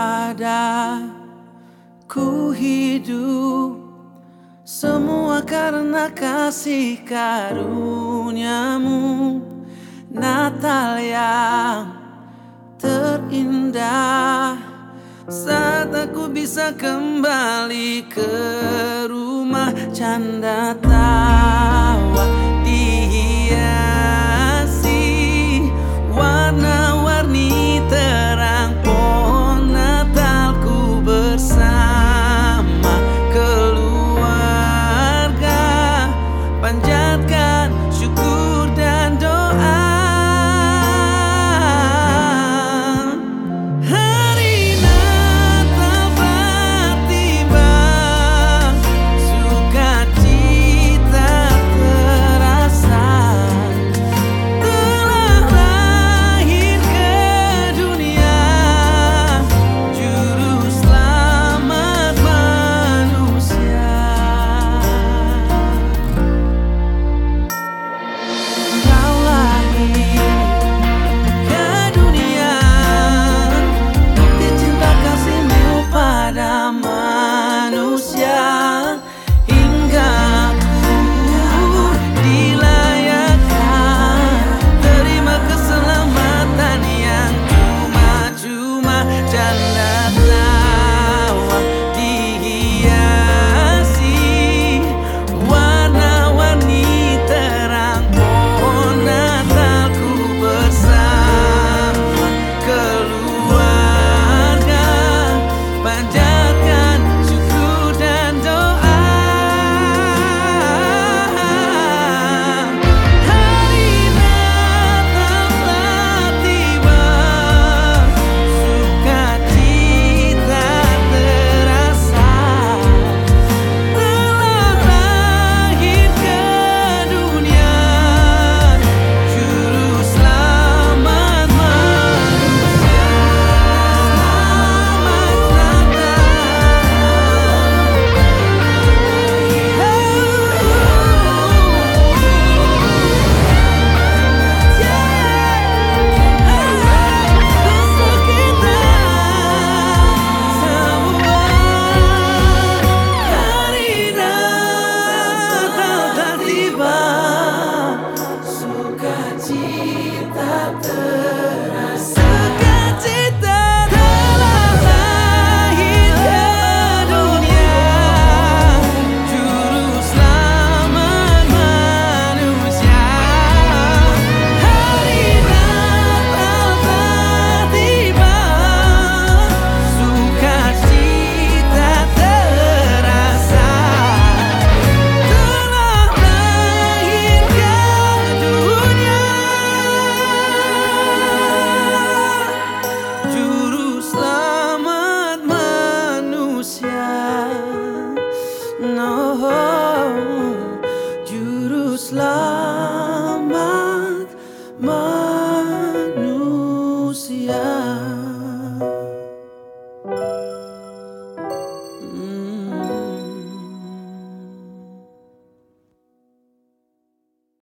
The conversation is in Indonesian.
ada ku hidup. Semua karena kasih karuniamu Natal yang terindah. Saat aku bisa kembali ke rumah canda tak deep that the